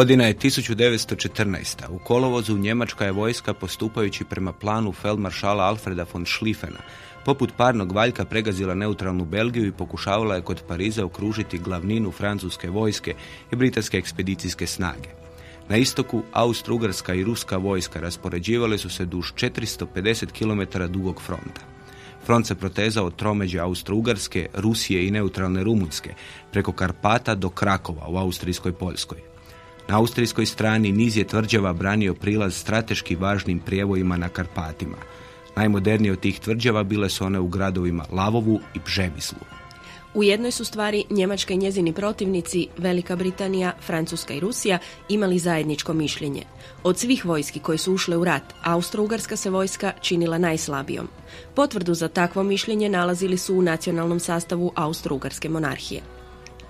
Godina je 1914. U kolovozu Njemačka je vojska postupajući prema planu feldmaršala Alfreda von Schlieffena poput parnog valjka pregazila neutralnu Belgiju i pokušavala je kod Pariza okružiti glavninu francuske vojske i britanske ekspedicijske snage. Na istoku Austro-Ugarska i Ruska vojska raspoređivale su se duž 450 km dugog fronta. Front se protezao od tromeđe Austro-Ugarske, Rusije i neutralne Rumunjske, preko Karpata do Krakova u Austrijskoj Poljskoj. Na austrijskoj strani niz je tvrđava branio prilaz strateški važnim prijevojima na Karpatima. Najmodernije od tih tvrđava bile su one u gradovima Lavovu i Pžemislu. U jednoj su stvari Njemačka i njezini protivnici, Velika Britanija, Francuska i Rusija, imali zajedničko mišljenje. Od svih vojski koje su ušle u rat, Austro-Ugarska se vojska činila najslabijom. Potvrdu za takvo mišljenje nalazili su u nacionalnom sastavu Austro-Ugarske monarhije.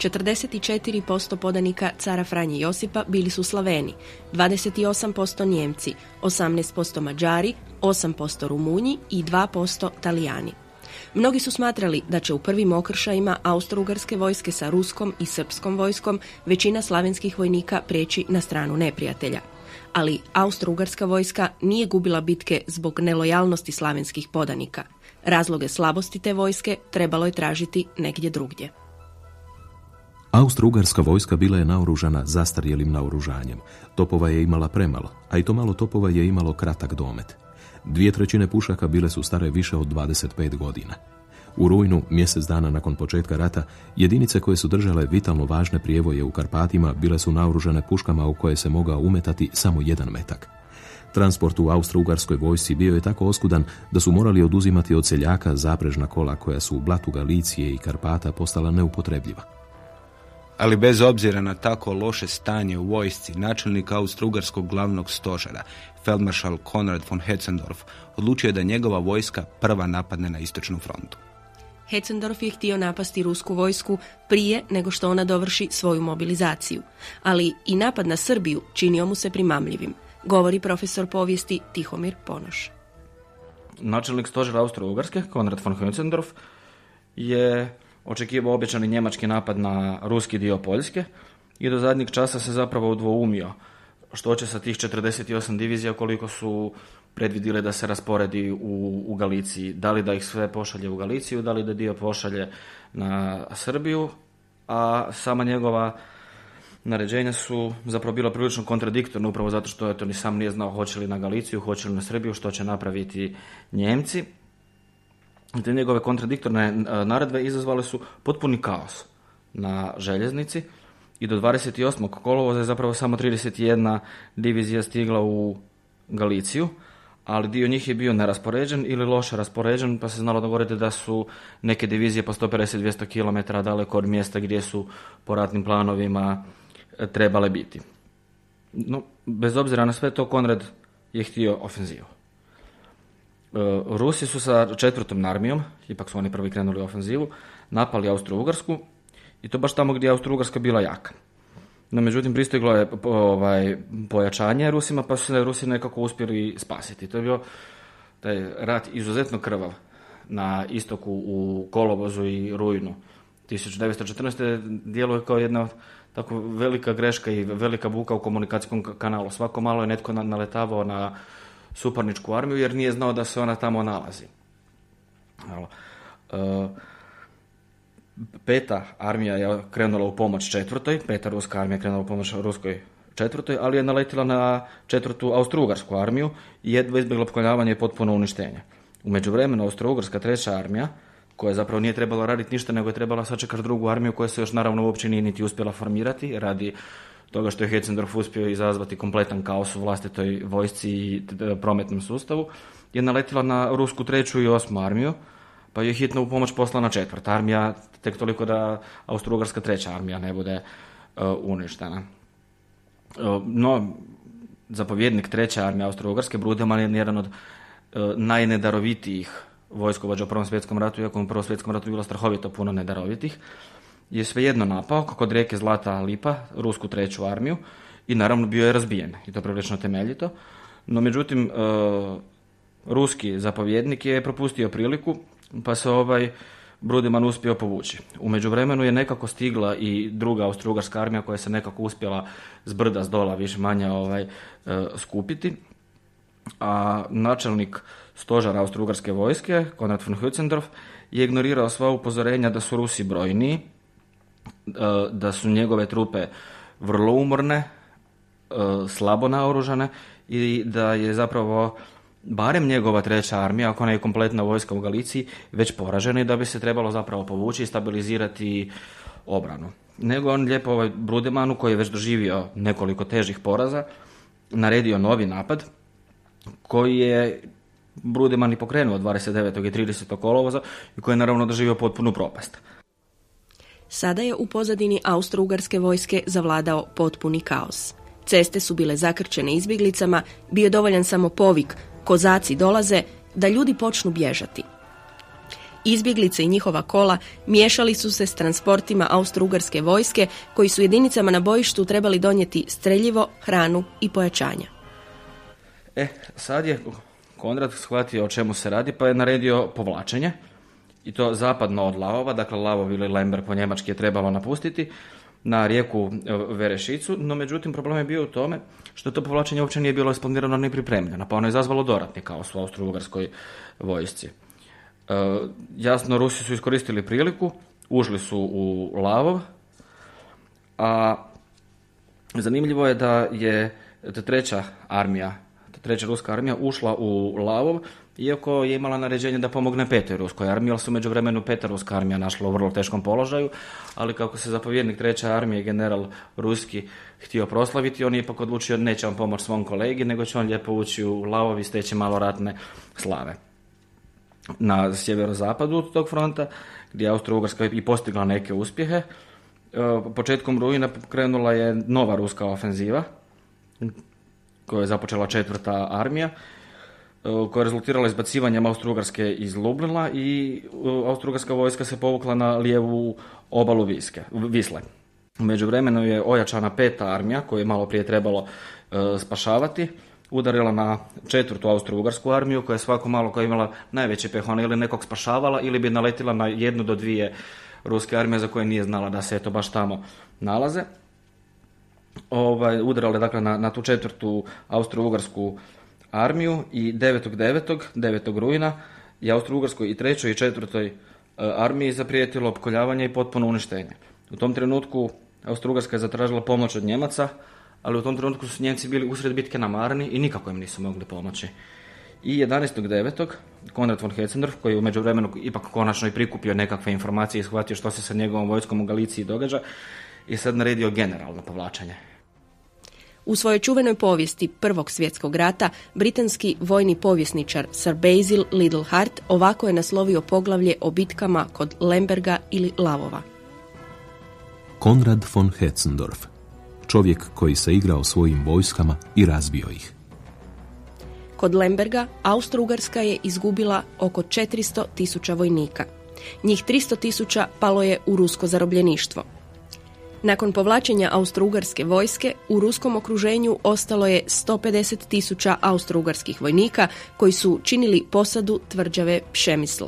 44% podanika cara Franje Josipa bili su Slaveni, 28% Njemci, 18% Mađari, 8% Rumunji i 2% Talijani. Mnogi su smatrali da će u prvim okršajima austrougarske vojske sa ruskom i srpskom vojskom većina slavenskih vojnika preći na stranu neprijatelja. Ali austrougarska vojska nije gubila bitke zbog nelojalnosti slavenskih podanika. Razloge slabosti te vojske trebalo je tražiti negdje drugdje. Austro-Ugarska vojska bila je naoružana zastarjelim naoružanjem. Topova je imala premalo, a i to malo topova je imalo kratak domet. Dvije trećine pušaka bile su stare više od 25 godina. U rujnu, mjesec dana nakon početka rata, jedinice koje su držale vitalno važne prijevoje u Karpatima bile su naoružane puškama u koje se mogao umetati samo jedan metak. Transport u austro-ugarskoj vojsci bio je tako oskudan da su morali oduzimati od seljaka zaprežna kola koja su u blatu Galicije i Karpata postala neupotrebljiva ali bez obzira na tako loše stanje u vojsci, načelnik Austro-Ugarskog glavnog stožera, feldmaršal Konrad von Hetzendorf, odlučio je da njegova vojska prva napadne na istočnu frontu. Hetzendorf je htio napasti rusku vojsku prije nego što ona dovrši svoju mobilizaciju, ali i napad na Srbiju činio mu se primamljivim, govori profesor povijesti Tihomir Ponoš. Načelnik stožera Austro-Ugarske, Konrad von Hetzendorf, je očekivao obećani njemački napad na ruski dio Poljske i do zadnjeg časa se zapravo udvoumio što će sa tih 48 divizija koliko su predvidile da se rasporedi u, u Galiciji. Da li da ih sve pošalje u Galiciju, da li da dio pošalje na Srbiju, a sama njegova naređenja su zapravo bila prilično kontradiktorna upravo zato što eto, ni sam nije znao hoće li na Galiciju, hoće li na Srbiju, što će napraviti Njemci te njegove kontradiktorne e, naredbe izazvale su potpuni kaos na željeznici i do 28. kolovoza je zapravo samo 31 divizija stigla u Galiciju, ali dio njih je bio neraspoređen ili loše raspoređen, pa se znalo dogovoriti da su neke divizije po 150-200 km daleko od mjesta gdje su po ratnim planovima e, trebale biti. No, bez obzira na sve to, Konrad je htio ofenzivu. E, Rusi su sa četvrtom armijom, ipak su oni prvi krenuli u ofenzivu, napali Austro-Ugarsku i to baš tamo gdje je Austro-Ugarska bila jaka. No, međutim, pristiglo je ovaj, pojačanje Rusima, pa su se Rusi nekako uspjeli spasiti. To je bio taj rat izuzetno krvav na istoku u kolovozu i rujnu. 1914. djeluje kao jedna tako velika greška i velika buka u komunikacijskom kanalu. Svako malo je netko naletavao na suparničku armiju jer nije znao da se ona tamo nalazi. E, peta armija je krenula u pomoć četvrtoj, peta ruska armija je krenula u pomoć ruskoj četvrtoj, ali je naletila na četvrtu austrougarsku armiju i jedva izbjegla pokoljavanje i potpuno uništenje. U međuvremenu austrougarska treća armija, koja zapravo nije trebala raditi ništa, nego je trebala sačekati drugu armiju koja se još naravno uopće nije niti uspjela formirati radi toga što je Hetzendorf uspio izazvati kompletan kaos u vlastitoj vojsci i prometnom sustavu, je naletila na rusku treću i osmu armiju, pa je hitno u pomoć poslana četvrta armija, tek toliko da austrougarska treća armija ne bude uh, uništena. Uh, no, zapovjednik treće armije Austro-Ugarske, Brudeman je jedan od uh, najnedarovitijih vojskovođa u Prvom svjetskom ratu, iako u Prvom svjetskom ratu bilo strahovito puno nedarovitih, je svejedno napao, kako od rijeke Zlata Lipa, rusku treću armiju, i naravno bio je razbijen, i to prilično temeljito. No, međutim, ruski zapovjednik je propustio priliku, pa se ovaj Brudeman uspio povući. U međuvremenu je nekako stigla i druga austrougarska armija koja se nekako uspjela s brda, s dola, više manje ovaj, e, skupiti. A načelnik stožara austrougarske vojske, Konrad von Hützendorf, je ignorirao sva upozorenja da su Rusi brojniji, e, da su njegove trupe vrlo umorne, e, slabo naoružane i da je zapravo barem njegova treća armija, ako ne je kompletna vojska u Galiciji, već poražena i da bi se trebalo zapravo povući i stabilizirati obranu. Nego on lijepo ovaj Brudemanu, koji je već doživio nekoliko težih poraza, naredio novi napad, koji je Brudeman i pokrenuo 29. i 30. kolovoza i koji je naravno doživio potpunu propast. Sada je u pozadini austro-ugarske vojske zavladao potpuni kaos. Ceste su bile zakrčene izbjeglicama, bio dovoljan samo povik kozaci dolaze, da ljudi počnu bježati. Izbjeglice i njihova kola miješali su se s transportima austro-ugarske vojske koji su jedinicama na bojištu trebali donijeti streljivo, hranu i pojačanja. E, sad je Konrad shvatio o čemu se radi pa je naredio povlačenje i to zapadno od Lavova, dakle Lavov ili Lember po njemački je trebalo napustiti, na rijeku e, Verešicu, no međutim problem je bio u tome što to povlačenje uopće nije bilo isplanirano ni pripremljeno, pa ono je izazvalo doratni kaos u Austro-Ugarskoj vojsci. E, jasno, Rusi su iskoristili priliku, ušli su u Lavov, a zanimljivo je da je treća armija, treća ruska armija ušla u Lavov iako je imala naređenje da pomogne petoj ruskoj armiji, ali su među vremenu peta ruska armija našla u vrlo teškom položaju, ali kako se zapovjednik treće armije, general Ruski, htio proslaviti, on je ipak odlučio neće on pomoći svom kolegi, nego će on lijepo ući u lavovi i steći malo ratne slave. Na sjeverozapadu tog fronta, gdje je Austro-Ugarska i postigla neke uspjehe, e, početkom rujna krenula je nova ruska ofenziva, koja je započela četvrta armija, koja je rezultirala izbacivanjem Austro-Ugarske iz Lublina i e, Austro-Ugarska vojska se povukla na lijevu obalu Viske, Visle. U međuvremenu je ojačana peta armija, koju je malo prije trebalo e, spašavati, udarila na četvrtu austro-ugarsku armiju koja je svako malo koja je imala najveće pehone ili nekog spašavala ili bi naletila na jednu do dvije ruske armije za koje nije znala da se eto baš tamo nalaze. Ovaj, udarale dakle na, na tu četvrtu austro-ugarsku armiju i 9.9. 9. rujna je Austro-Ugarskoj i trećoj i četvrtoj e, armiji zaprijetilo opkoljavanje i potpuno uništenje. U tom trenutku Austro-Ugarska je zatražila pomoć od Njemaca, ali u tom trenutku su Njemci bili usred bitke na Marni i nikako im nisu mogli pomoći. I 11.9. Konrad von Hetzendorf, koji je u međuvremenu ipak konačno i prikupio nekakve informacije i shvatio što se sa njegovom vojskom u Galiciji događa, je sad naredio generalno povlačenje. U svojoj čuvenoj povijesti Prvog svjetskog rata britanski vojni povjesničar Sir Basil Little Hart ovako je naslovio poglavlje o bitkama kod Lemberga ili Lavova. Konrad von Hetzendorf, čovjek koji se igrao svojim vojskama i razbio ih. Kod Lemberga Austro-Ugarska je izgubila oko 400 tisuća vojnika. Njih 300 tisuća palo je u rusko zarobljeništvo. Nakon povlačenja austrougarske vojske, u ruskom okruženju ostalo je 150 tisuća austrougarskih vojnika koji su činili posadu tvrđave Pšemisl.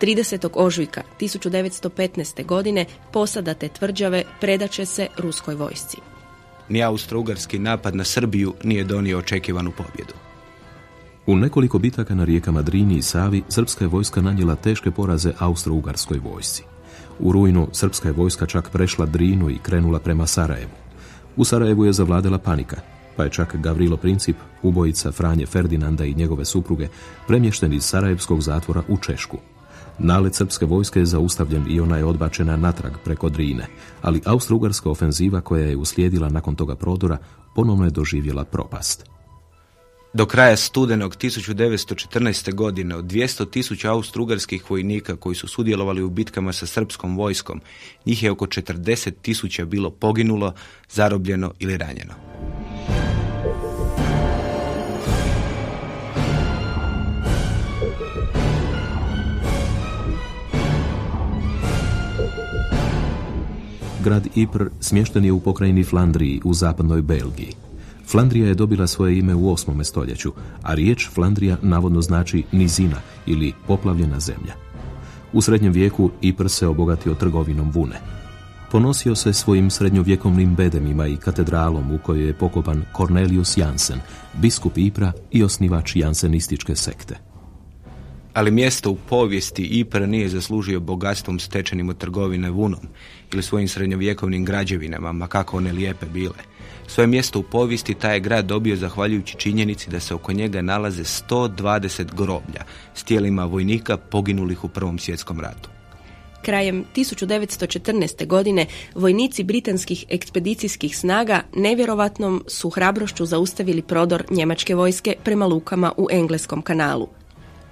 30. ožujka 1915. godine posada te tvrđave predaće se ruskoj vojsci. Ni austrougarski napad na Srbiju nije donio očekivanu pobjedu. U nekoliko bitaka na rijekama Drini i Savi srpska je vojska nanijela teške poraze austro-ugarskoj vojsci. U rujnu srpska je vojska čak prešla Drinu i krenula prema Sarajevu. U Sarajevu je zavladala panika, pa je čak Gavrilo Princip, ubojica Franje Ferdinanda i njegove supruge, premješten iz Sarajevskog zatvora u Češku. Nalet srpske vojske je zaustavljen i ona je odbačena natrag preko Drine, ali austro-ugarska ofenziva koja je uslijedila nakon toga prodora ponovno je doživjela propast. Do kraja studenog 1914. godine od 200 tisuća austrougarskih vojnika koji su sudjelovali u bitkama sa srpskom vojskom, njih je oko 40 tisuća bilo poginulo, zarobljeno ili ranjeno. Grad Ipr smješten je u pokrajini Flandriji u zapadnoj Belgiji. Flandrija je dobila svoje ime u 8. stoljeću, a riječ Flandrija navodno znači nizina ili poplavljena zemlja. U srednjem vijeku Ipr se obogatio trgovinom vune. Ponosio se svojim srednjovjekovnim bedemima i katedralom u kojoj je pokopan Cornelius Jansen, biskup Ipra i osnivač jansenističke sekte. Ali mjesto u povijesti Ipra nije zaslužio bogatstvom stečenim od trgovine vunom ili svojim srednjovjekovnim građevinama, ma kako one lijepe bile – svoje mjesto u povijesti taj je grad dobio zahvaljujući činjenici da se oko njega nalaze 120 groblja s tijelima vojnika poginulih u Prvom svjetskom ratu. Krajem 1914. godine vojnici britanskih ekspedicijskih snaga nevjerovatnom su hrabrošću zaustavili prodor njemačke vojske prema lukama u Engleskom kanalu.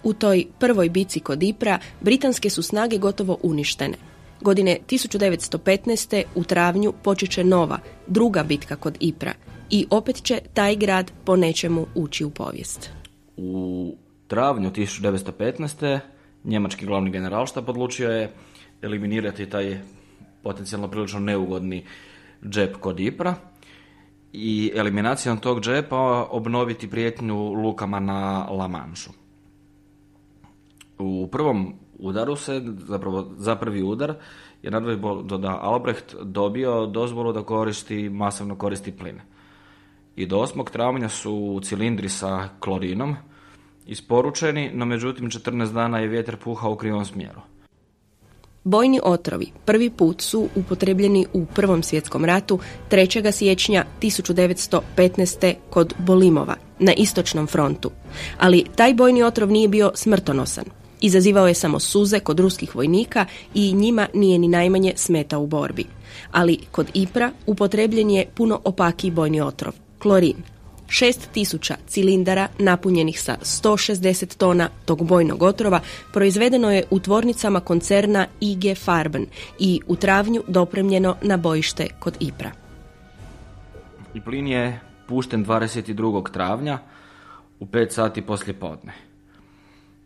U toj prvoj bici kod Ipra britanske su snage gotovo uništene. Godine 1915. u travnju počeće nova, druga bitka kod Ipra i opet će taj grad po nečemu ući u povijest. U travnju 1915. njemački glavni generalštab odlučio je eliminirati taj potencijalno prilično neugodni džep kod Ipra i eliminacijom tog džepa obnoviti prijetnju lukama na La Manšu. U prvom udaru se, zapravo za prvi udar, je nadvojbo da Albrecht dobio dozvolu da koristi, masovno koristi plin. I do 8. travnja su cilindri sa klorinom isporučeni, no međutim 14 dana je vjetar puhao u krivom smjeru. Bojni otrovi prvi put su upotrebljeni u Prvom svjetskom ratu 3. siječnja 1915. kod Bolimova na istočnom frontu. Ali taj bojni otrov nije bio smrtonosan. Izazivao je samo suze kod ruskih vojnika i njima nije ni najmanje smetao u borbi. Ali kod Ipra upotrebljen je puno opakiji bojni otrov, klorin. 6000 cilindara napunjenih sa 160 tona tog bojnog otrova proizvedeno je u tvornicama koncerna IG Farben i u travnju dopremljeno na bojište kod Ipra. I plin je pušten 22. travnja u 5 sati poslije podne.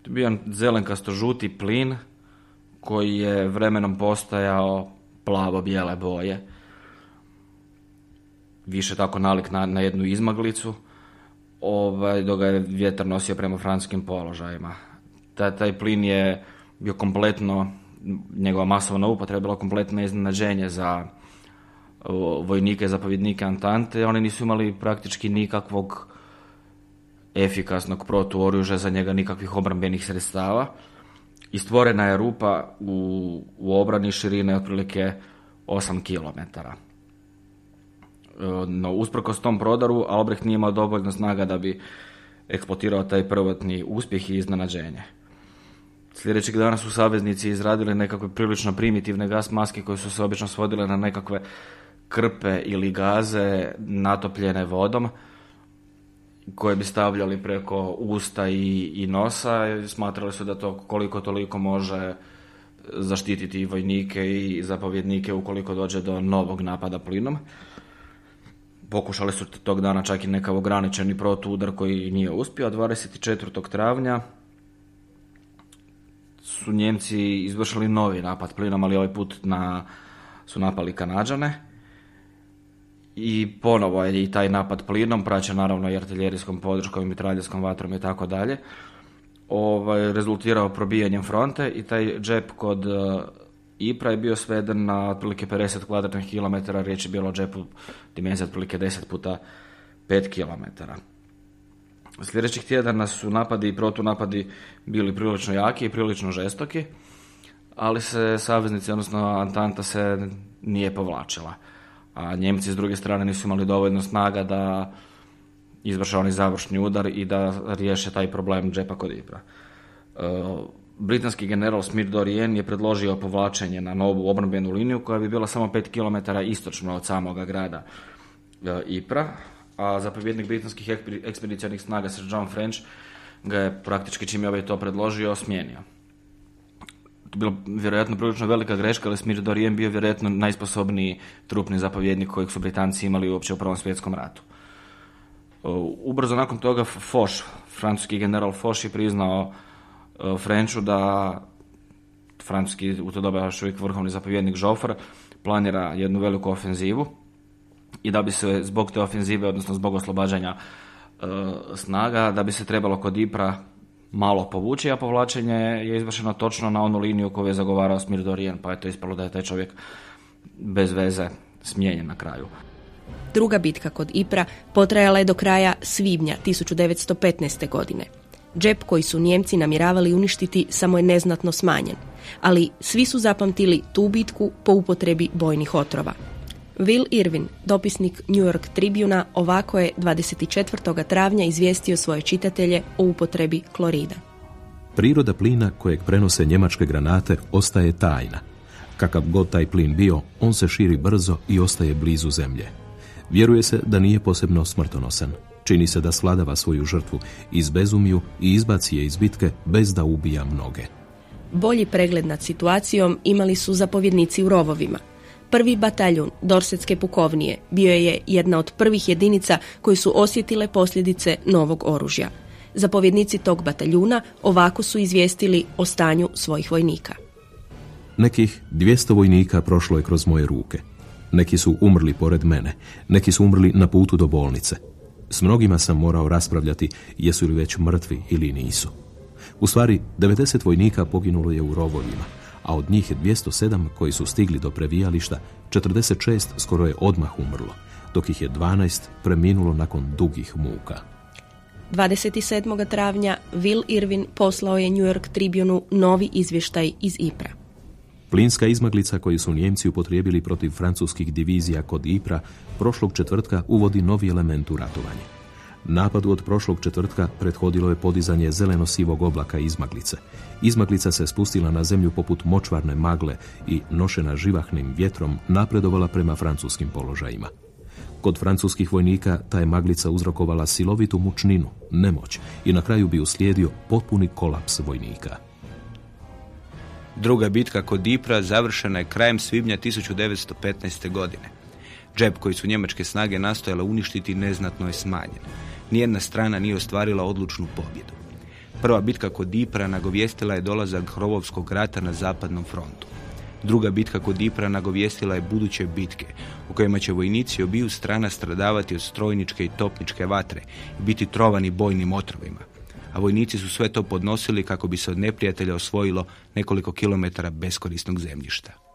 To je bio zelenkasto žuti plin koji je vremenom postajao plavo-bijele boje. Više tako nalik na, na jednu izmaglicu, ovaj, dok ga je vjetar nosio prema francuskim položajima. Taj, taj plin je bio kompletno, njegova masovna upotreba bila kompletno iznenađenje za vojnike, zapovjednike Antante. Oni nisu imali praktički nikakvog efikasnog protuoružja, za njega nikakvih obrambenih sredstava i stvorena je rupa u, u obrani širine otprilike 8 km. No, usprkos tom prodaru, Albrecht nije imao dovoljno snaga da bi eksploatirao taj prvotni uspjeh i iznenađenje. Sljedećeg dana su saveznici izradili nekakve prilično primitivne gas maske koje su se obično svodile na nekakve krpe ili gaze natopljene vodom, koje bi stavljali preko usta i, i nosa. Smatrali su da to koliko toliko može zaštititi i vojnike i zapovjednike ukoliko dođe do novog napada plinom. Pokušali su tog dana čak i nekav ograničeni protuudar koji nije uspio. 24. travnja su Njemci izvršili novi napad plinom, ali ovaj put na, su napali Kanađane i ponovo je i taj napad plinom, praćen naravno i artiljerijskom podrškom i mitraljeskom vatrom i tako dalje, ovaj, rezultirao probijanjem fronte i taj džep kod uh, Ipra je bio sveden na otprilike 50 kvadratnih kilometara, riječ je bilo o džepu dimenzije otprilike 10 puta 5 kilometara. Sljedećih tjedana su napadi i protunapadi bili prilično jaki i prilično žestoki, ali se saveznici, odnosno Antanta se nije povlačila. A Njemci s druge strane nisu imali dovoljno snaga da izvrše onaj završni udar i da riješe taj problem džepa kod Ipra. E, britanski general Smir Dorien je predložio povlačenje na novu obrambenu liniju koja bi bila samo 5 km istočno od samoga grada e, Ipra, a zapovjednik britanskih ekspedicijnih snaga Sir John French ga je praktički čim je ovaj to predložio smijenio. To bilo vjerojatno prilično velika greška, ali Smir Dorien bio vjerojatno najsposobniji trupni zapovjednik kojeg su Britanci imali uopće u Prvom svjetskom ratu. Ubrzo nakon toga Foch, francuski general Foch je priznao Frenchu da francuski u to doba još uvijek vrhovni zapovjednik Joffre planira jednu veliku ofenzivu i da bi se zbog te ofenzive, odnosno zbog oslobađanja snaga, da bi se trebalo kod Ipra malo povući, a povlačenje je izvršeno točno na onu liniju koju je zagovarao Smir Dorijen, pa je to ispalo da je taj čovjek bez veze smijenjen na kraju. Druga bitka kod Ipra potrajala je do kraja svibnja 1915. godine. Džep koji su Njemci namjeravali uništiti samo je neznatno smanjen, ali svi su zapamtili tu bitku po upotrebi bojnih otrova. Will Irvin, dopisnik New York Tribuna, ovako je 24. travnja izvijestio svoje čitatelje o upotrebi klorida. Priroda plina kojeg prenose njemačke granate ostaje tajna. Kakav god taj plin bio, on se širi brzo i ostaje blizu zemlje. Vjeruje se da nije posebno smrtonosan. Čini se da sladava svoju žrtvu, izbezumiju i izbaci je iz bitke bez da ubija mnoge. Bolji pregled nad situacijom imali su zapovjednici u rovovima. Prvi bataljun Dorsetske pukovnije bio je jedna od prvih jedinica koji su osjetile posljedice novog oružja. Zapovjednici tog bataljuna ovako su izvijestili o stanju svojih vojnika. Nekih 200 vojnika prošlo je kroz moje ruke. Neki su umrli pored mene, neki su umrli na putu do bolnice. S mnogima sam morao raspravljati jesu li već mrtvi ili nisu. U stvari, 90 vojnika poginulo je u rovovima, a od njih 207 koji su stigli do previjališta, 46 skoro je odmah umrlo, dok ih je 12 preminulo nakon dugih muka. 27. travnja Will Irvin poslao je New York Tribunu novi izvještaj iz Ipra. Plinska izmaglica koju su Njemci upotrijebili protiv francuskih divizija kod Ipra prošlog četvrtka uvodi novi element u ratovanje. Napadu od prošlog četvrtka prethodilo je podizanje zeleno-sivog oblaka izmaglice. Izmaglica se spustila na zemlju poput močvarne magle i, nošena živahnim vjetrom, napredovala prema francuskim položajima. Kod francuskih vojnika ta je maglica uzrokovala silovitu mučninu, nemoć i na kraju bi uslijedio potpuni kolaps vojnika. Druga bitka kod Dipra završena je krajem svibnja 1915. godine. Džep koji su njemačke snage nastojale uništiti neznatno je smanjen. Nijedna strana nije ostvarila odlučnu pobjedu. Prva bitka kod Dipra nagovijestila je dolazak Hrovovskog rata na zapadnom frontu. Druga bitka kod Dipra nagovijestila je buduće bitke u kojima će vojnici obiju strana stradavati od strojničke i topničke vatre i biti trovani bojnim otrovima a vojnici su sve to podnosili kako bi se od neprijatelja osvojilo nekoliko kilometara beskorisnog zemljišta.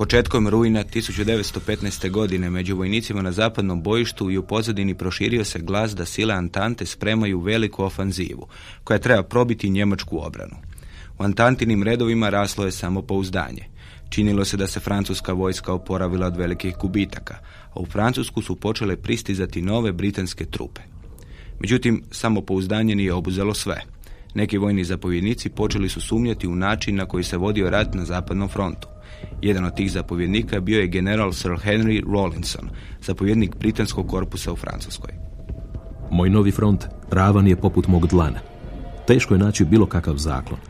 Početkom rujna 1915. godine među vojnicima na zapadnom bojištu i u pozadini proširio se glas da sile Antante spremaju veliku ofanzivu, koja treba probiti njemačku obranu. U Antantinim redovima raslo je samopouzdanje. Činilo se da se francuska vojska oporavila od velikih gubitaka, a u Francusku su počele pristizati nove britanske trupe. Međutim, samopouzdanje nije obuzelo sve. Neki vojni zapovjednici počeli su sumnjati u način na koji se vodio rat na zapadnom frontu. Jedan od tih zapovjednika bio je general Sir Henry Rawlinson, zapovjednik britanskog korpusa u Francuskoj. Moj novi front ravan je poput mog dlana. Teško je naći bilo kakav zaklon.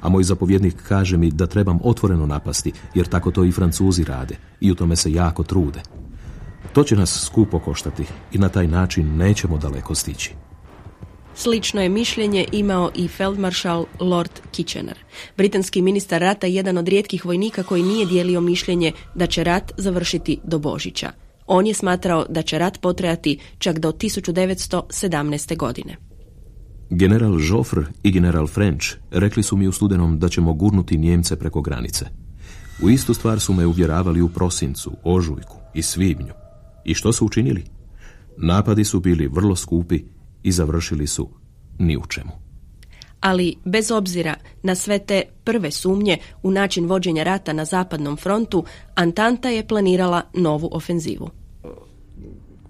A moj zapovjednik kaže mi da trebam otvoreno napasti, jer tako to i Francuzi rade i u tome se jako trude. To će nas skupo koštati i na taj način nećemo daleko stići. Slično je mišljenje imao i feldmaršal Lord Kitchener. Britanski ministar rata je jedan od rijetkih vojnika koji nije dijelio mišljenje da će rat završiti do Božića. On je smatrao da će rat potrajati čak do 1917. godine. General Joffre i general French rekli su mi u studenom da ćemo gurnuti Njemce preko granice. U istu stvar su me uvjeravali u prosincu, ožujku i svibnju. I što su učinili? Napadi su bili vrlo skupi i završili su ni u čemu. Ali, bez obzira na sve te prve sumnje u način vođenja rata na zapadnom frontu, Antanta je planirala novu ofenzivu.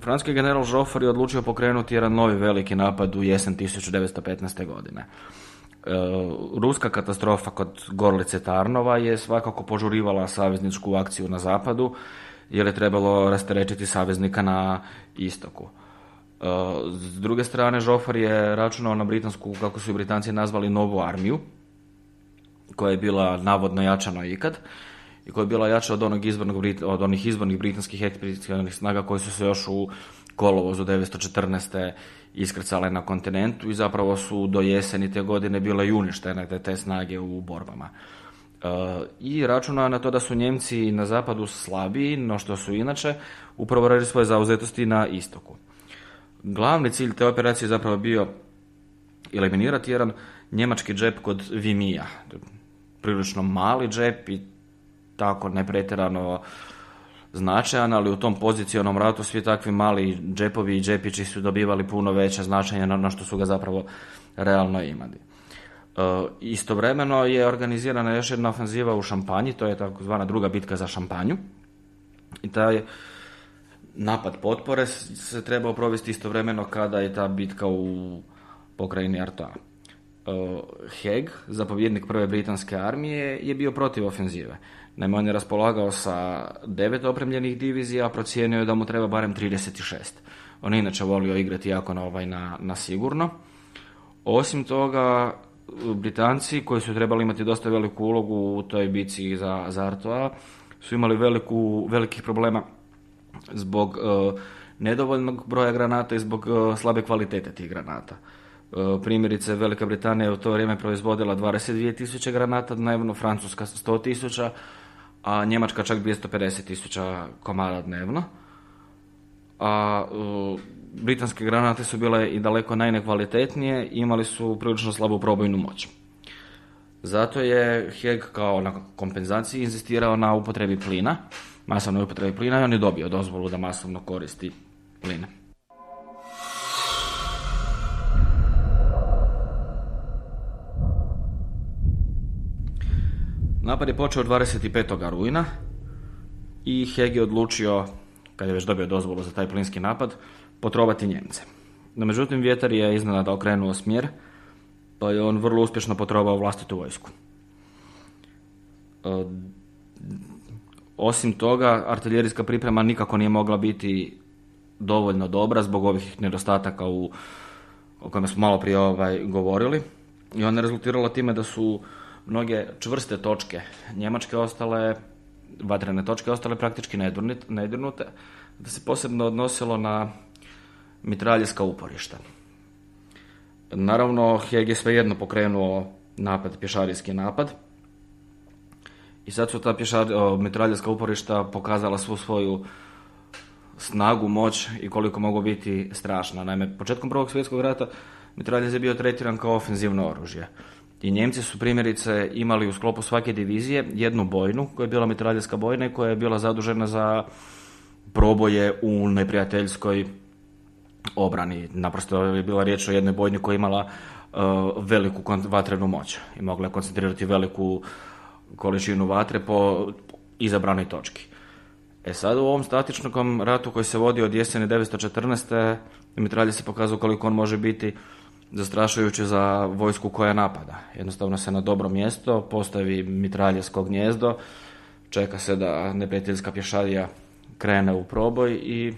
Franski general Joffre je odlučio pokrenuti jedan novi veliki napad u jesen 1915. godine. E, ruska katastrofa kod Gorlice Tarnova je svakako požurivala savezničku akciju na zapadu, jer je trebalo rasterećiti saveznika na istoku. E, s druge strane, Joffre je računao na britansku, kako su i Britanci nazvali, novu armiju, koja je bila navodno jačana ikad, i koja je bila jača od, onog izbornog, od onih izbornih britanskih ekspedicionalnih snaga koji su se još u kolovozu 1914. iskrcale na kontinentu i zapravo su do jeseni te godine bile uništene te, te snage u borbama. E, I računa na to da su Njemci na zapadu slabiji no što su inače, upravo radi svoje zauzetosti na istoku. Glavni cilj te operacije zapravo bio eliminirati jedan njemački džep kod Vimija. Prilično mali džep i tako nepretjerano značajan, ali u tom pozicionom ratu svi takvi mali džepovi i džepići su dobivali puno veće značenje na što su ga zapravo realno imali. E, istovremeno je organizirana još jedna ofenziva u Šampanji, to je takozvana druga bitka za Šampanju. I taj napad potpore se trebao provesti istovremeno kada je ta bitka u pokrajini Artois. E, Heg, zapovjednik prve britanske armije, je bio protiv ofenzive. Naime, on je raspolagao sa devet opremljenih divizija, a procijenio je da mu treba barem 36. On je inače volio igrati jako na, ovaj, na, na sigurno. Osim toga, Britanci, koji su trebali imati dosta veliku ulogu u toj bici za, za Artois, su imali veliku, velikih problema zbog uh, nedovoljnog broja granata i zbog uh, slabe kvalitete tih granata. Uh, primjerice, Velika Britanija je u to vrijeme proizvodila 22.000 granata dnevno, Francuska 100.000, a Njemačka čak 250 tisuća komada dnevno. A britanske granate su bile i daleko najnekvalitetnije i imali su prilično slabu probojnu moć. Zato je Heg kao na kompenzaciji inzistirao na upotrebi plina, masovnoj upotrebi plina i on je dobio dozvolu da masovno koristi plin. Napad je počeo 25. rujna i Heg je odlučio, kad je već dobio dozvolu za taj plinski napad, potrovati Njemce. No međutim, vjetar je iznenada okrenuo smjer, pa je on vrlo uspješno potrovao vlastitu vojsku. Osim toga, artiljerijska priprema nikako nije mogla biti dovoljno dobra zbog ovih nedostataka u, o kojima smo malo prije ovaj, govorili. I ona je rezultirala time da su mnoge čvrste točke Njemačke ostale, vatrene točke ostale praktički nedirnute, da se posebno odnosilo na mitraljska uporišta. Naravno, Heg je svejedno pokrenuo napad, pješarijski napad. I sad su ta pješar, mitraljska uporišta pokazala svu svoju snagu, moć i koliko mogu biti strašna. Naime, početkom Prvog svjetskog rata mitraljez je bio tretiran kao ofenzivno oružje. I Njemci su primjerice imali u sklopu svake divizije jednu bojnu koja je bila mitraljska bojna i koja je bila zadužena za proboje u neprijateljskoj obrani. Naprosto je bila riječ o jednoj bojni koja je imala uh, veliku vatrenu moć i mogla je koncentrirati veliku količinu vatre po izabranoj točki. E sad u ovom statičnom ratu koji se vodi od jesene 1914. mitralje se pokazao koliko on može biti zastrašujuće za vojsku koja napada. Jednostavno se na dobro mjesto postavi mitraljesko gnjezdo, čeka se da neprijateljska pješadija krene u proboj i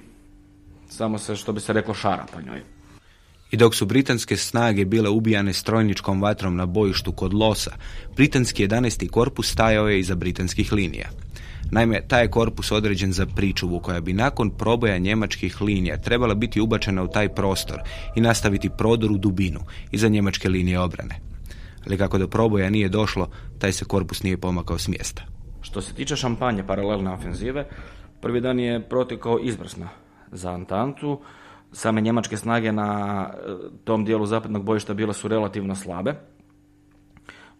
samo se, što bi se reklo, šara po njoj. I dok su britanske snage bile ubijane strojničkom vatrom na bojištu kod Losa, britanski 11. korpus stajao je iza britanskih linija. Naime, taj je korpus određen za pričuvu koja bi nakon proboja njemačkih linija trebala biti ubačena u taj prostor i nastaviti prodor u dubinu iza njemačke linije obrane. Ali kako do proboja nije došlo, taj se korpus nije pomakao s mjesta. Što se tiče šampanje paralelne ofenzive, prvi dan je protekao izvrsno za Antantu. Same njemačke snage na e, tom dijelu zapadnog bojišta bile su relativno slabe.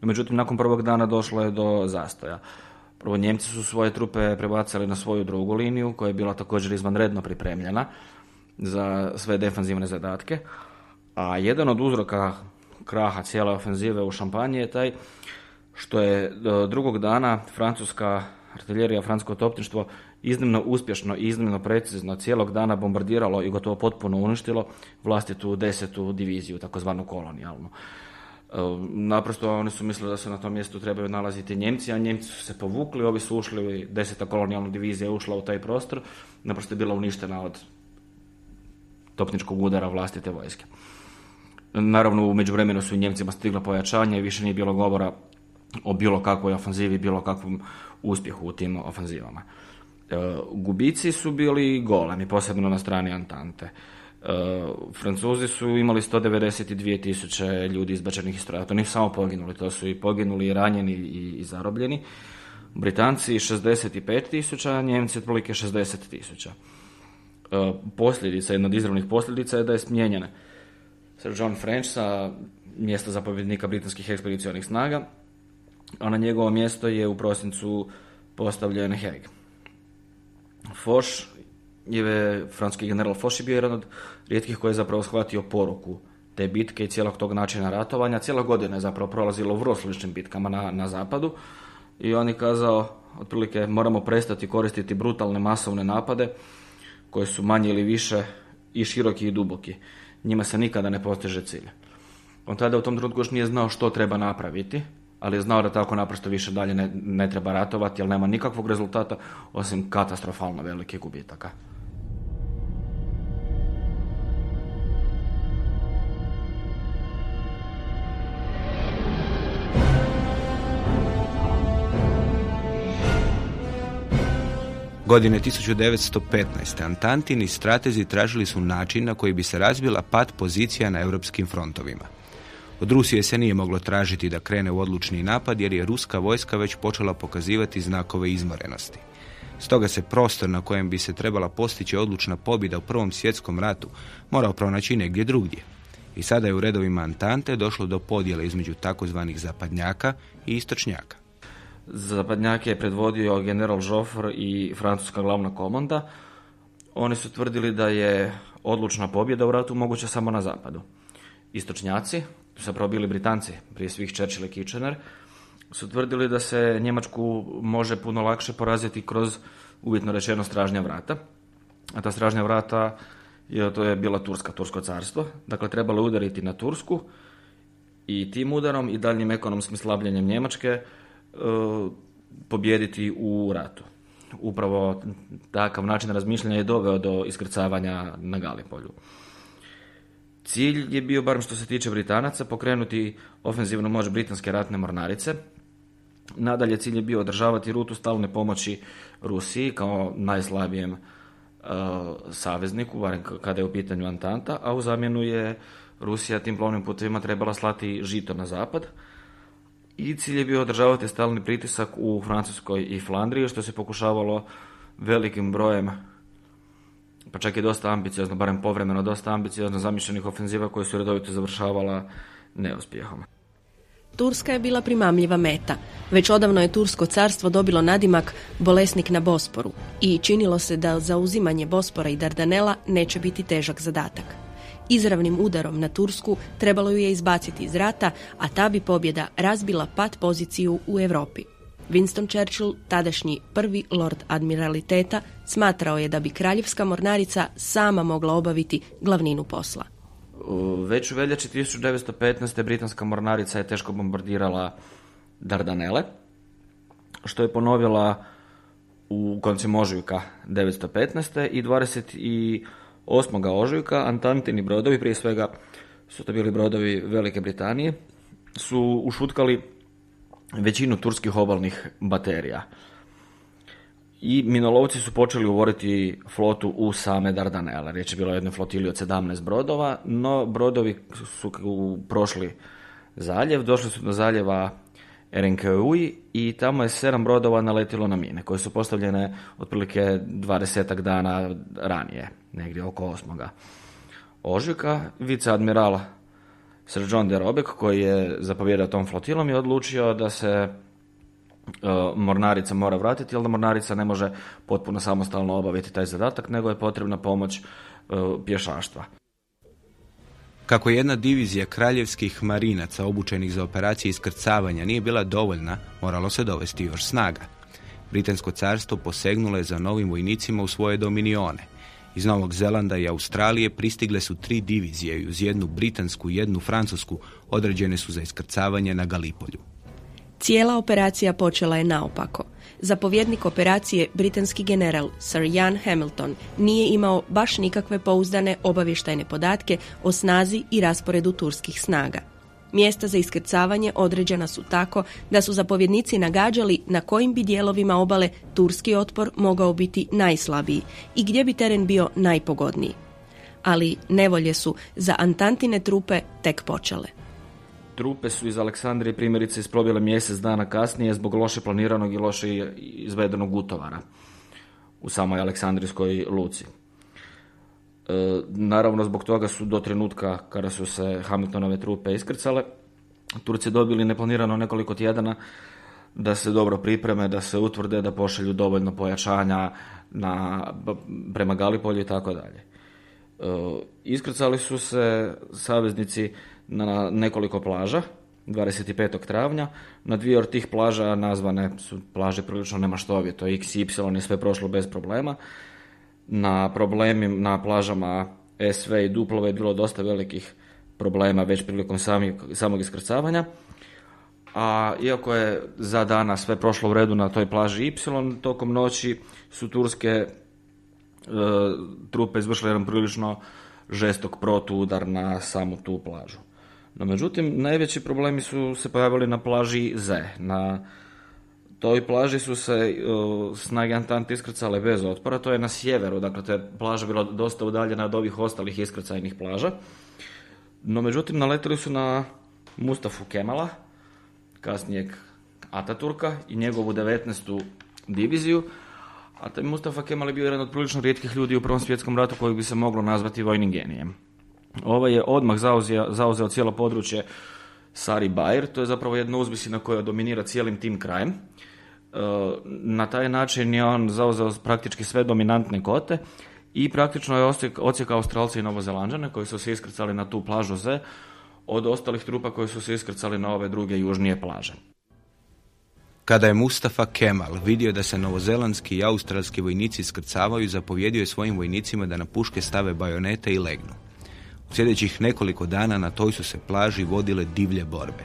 Međutim, nakon prvog dana došlo je do zastoja. Prvo, Njemci su svoje trupe prebacili na svoju drugu liniju, koja je bila također izvanredno pripremljena za sve defanzivne zadatke. A jedan od uzroka kraha cijele ofenzive u Šampanji je taj što je drugog dana francuska artiljerija, francusko topništvo iznimno uspješno i iznimno precizno cijelog dana bombardiralo i gotovo potpuno uništilo vlastitu desetu diviziju, takozvanu kolonijalnu. E, naprosto oni su mislili da se na tom mjestu trebaju nalaziti Njemci, a Njemci su se povukli, ovi su ušli, deseta kolonijalna divizija je ušla u taj prostor, naprosto je bila uništena od topničkog udara vlastite vojske. Naravno, u međuvremenu su Njemcima stigla pojačanja i više nije bilo govora o bilo kakvoj ofanzivi, bilo kakvom uspjehu u tim ofanzivama. E, gubici su bili golemi, posebno na strani Antante. E, Francuzi su imali 192 tisuće ljudi izbačenih iz stroja. To nisu samo poginuli, to su i poginuli, i ranjeni i, i zarobljeni. Britanci 65 tisuća, Njemci otprilike 60 tisuća. E, posljedica, jedna od izravnih posljedica je da je smijenjena Sir John French sa mjesta zapovjednika britanskih ekspedicionih snaga, a na njegovo mjesto je u prosincu postavljen Haig. Foch je, francuski general Foch je bio jedan od rijetkih koji je zapravo shvatio poruku te bitke i cijelog tog načina ratovanja. Cijela godina je zapravo prolazilo u vrlo sličnim bitkama na, na zapadu i on je kazao, otprilike, moramo prestati koristiti brutalne masovne napade koji su manje ili više i široki i duboki. Njima se nikada ne postiže cilj. On tada u tom trenutku još nije znao što treba napraviti, ali je znao da tako naprosto više dalje ne, ne treba ratovati, jer nema nikakvog rezultata osim katastrofalno velikih gubitaka. Godine 1915. Antantini stratezi tražili su način na koji bi se razbila pad pozicija na europskim frontovima. Od Rusije se nije moglo tražiti da krene u odlučni napad jer je ruska vojska već počela pokazivati znakove izmorenosti. Stoga se prostor na kojem bi se trebala postići odlučna pobjeda u Prvom svjetskom ratu morao pronaći negdje drugdje. I sada je u redovima Antante došlo do podjele između takozvanih zapadnjaka i istočnjaka. Zapadnjake je predvodio general Joffre i francuska glavna komanda. Oni su tvrdili da je odlučna pobjeda u ratu moguća samo na zapadu. Istočnjaci, zapravo bili Britanci, prije svih Churchill i Kitchener, su tvrdili da se Njemačku može puno lakše poraziti kroz uvjetno rečeno stražnja vrata. A ta stražnja vrata je, to je bila Turska, Tursko carstvo. Dakle, trebalo udariti na Tursku i tim udarom i daljnjim ekonomskim slabljenjem Njemačke E, pobijediti u ratu. Upravo takav način razmišljanja je doveo do iskrcavanja na Galipolju. Cilj je bio, barem što se tiče Britanaca, pokrenuti ofenzivnu moć britanske ratne mornarice. Nadalje, cilj je bio održavati rutu stalne pomoći Rusiji kao najslabijem uh, savezniku, barem kada je u pitanju Antanta, a u zamjenu je Rusija tim plovnim putovima trebala slati žito na zapad, i cilj je bio održavati stalni pritisak u Francuskoj i Flandriji, što se pokušavalo velikim brojem, pa čak i dosta ambiciozno, barem povremeno dosta ambiciozno zamišljenih ofenziva koje su redovito završavala neuspjehom. Turska je bila primamljiva meta. Već odavno je Tursko carstvo dobilo nadimak bolesnik na Bosporu i činilo se da zauzimanje Bospora i Dardanela neće biti težak zadatak. Izravnim udarom na Tursku trebalo ju je izbaciti iz rata, a ta bi pobjeda razbila pat poziciju u Europi. Winston Churchill, tadašnji prvi lord admiraliteta, smatrao je da bi kraljevska mornarica sama mogla obaviti glavninu posla. Već u veljači 1915. britanska mornarica je teško bombardirala Dardanele, što je ponovila u koncem ožujka 1915. i 20 i 8. ožujka Antantini brodovi, prije svega su to bili brodovi Velike Britanije, su ušutkali većinu turskih obalnih baterija. I minolovci su počeli uvoriti flotu u same Dardanele. Riječ je bilo o jednoj flotili od 17 brodova, no brodovi su prošli zaljev, došli su do zaljeva RNKUI i tamo je sedam brodova naletilo na mine koje su postavljene otprilike 20 dana ranije, negdje oko osmoga. ožujka viceadmirala Sir John de Robek koji je zapovjedao tom flotilom je odlučio da se e, mornarica mora vratiti, jer da mornarica ne može potpuno samostalno obaviti taj zadatak, nego je potrebna pomoć e, pješaštva. Kako jedna divizija kraljevskih marinaca obučenih za operacije iskrcavanja nije bila dovoljna, moralo se dovesti još snaga. Britansko carstvo posegnulo je za novim vojnicima u svoje dominione. Iz Novog Zelanda i Australije pristigle su tri divizije uz jednu britansku i jednu francusku određene su za iskrcavanje na Galipolju. Cijela operacija počela je naopako. Zapovjednik operacije, britanski general Sir Ian Hamilton, nije imao baš nikakve pouzdane obavještajne podatke o snazi i rasporedu turskih snaga. Mjesta za iskrcavanje određena su tako da su zapovjednici nagađali na kojim bi dijelovima obale turski otpor mogao biti najslabiji i gdje bi teren bio najpogodniji. Ali nevolje su za Antantine trupe tek počele. Trupe su iz Aleksandrije primjerice isprobile mjesec dana kasnije zbog loše planiranog i loše izvedenog utovara u samoj Aleksandrijskoj luci. E, naravno, zbog toga su do trenutka kada su se Hamiltonove trupe iskrcale, Turci dobili neplanirano nekoliko tjedana da se dobro pripreme, da se utvrde, da pošalju dovoljno pojačanja na, prema Galipolju i tako dalje. E, iskrcali su se saveznici na nekoliko plaža, 25. travnja. Na dvije od tih plaža nazvane su plaže prilično nemaštovije, to je X Y je sve prošlo bez problema. Na problemi na plažama SV i Duplove je bilo dosta velikih problema već prilikom samog iskrcavanja. A iako je za dana sve prošlo u redu na toj plaži Y, tokom noći su turske e, trupe izvršile jedan prilično žestok protuudar na samu tu plažu. No međutim, najveći problemi su se pojavili na plaži Z. Na toj plaži su se uh, snage Antante iskrcale bez otpora, to je na sjeveru, dakle to je plaža bila dosta udaljena od ovih ostalih iskrcajnih plaža. No međutim, naletili su na Mustafu Kemala, kasnijeg Ataturka i njegovu 19. diviziju, a taj Mustafa Kemal je bio jedan od prilično rijetkih ljudi u Prvom svjetskom ratu kojeg bi se moglo nazvati vojnim genijem. Ovaj je odmah zauzeo, zauzeo cijelo područje Sari Bayer, to je zapravo jedna uzbisina koja dominira cijelim tim krajem. E, na taj način je on zauzeo praktički sve dominantne kote i praktično je ocijekao Australce i Novozelanđane koji su se iskrcali na tu plažu Z od ostalih trupa koji su se iskrcali na ove druge južnije plaže. Kada je Mustafa Kemal vidio da se novozelandski i australski vojnici iskrcavaju, zapovjedio je svojim vojnicima da na puške stave bajonete i legnu. Sljedećih nekoliko dana na toj su se plaži vodile divlje borbe.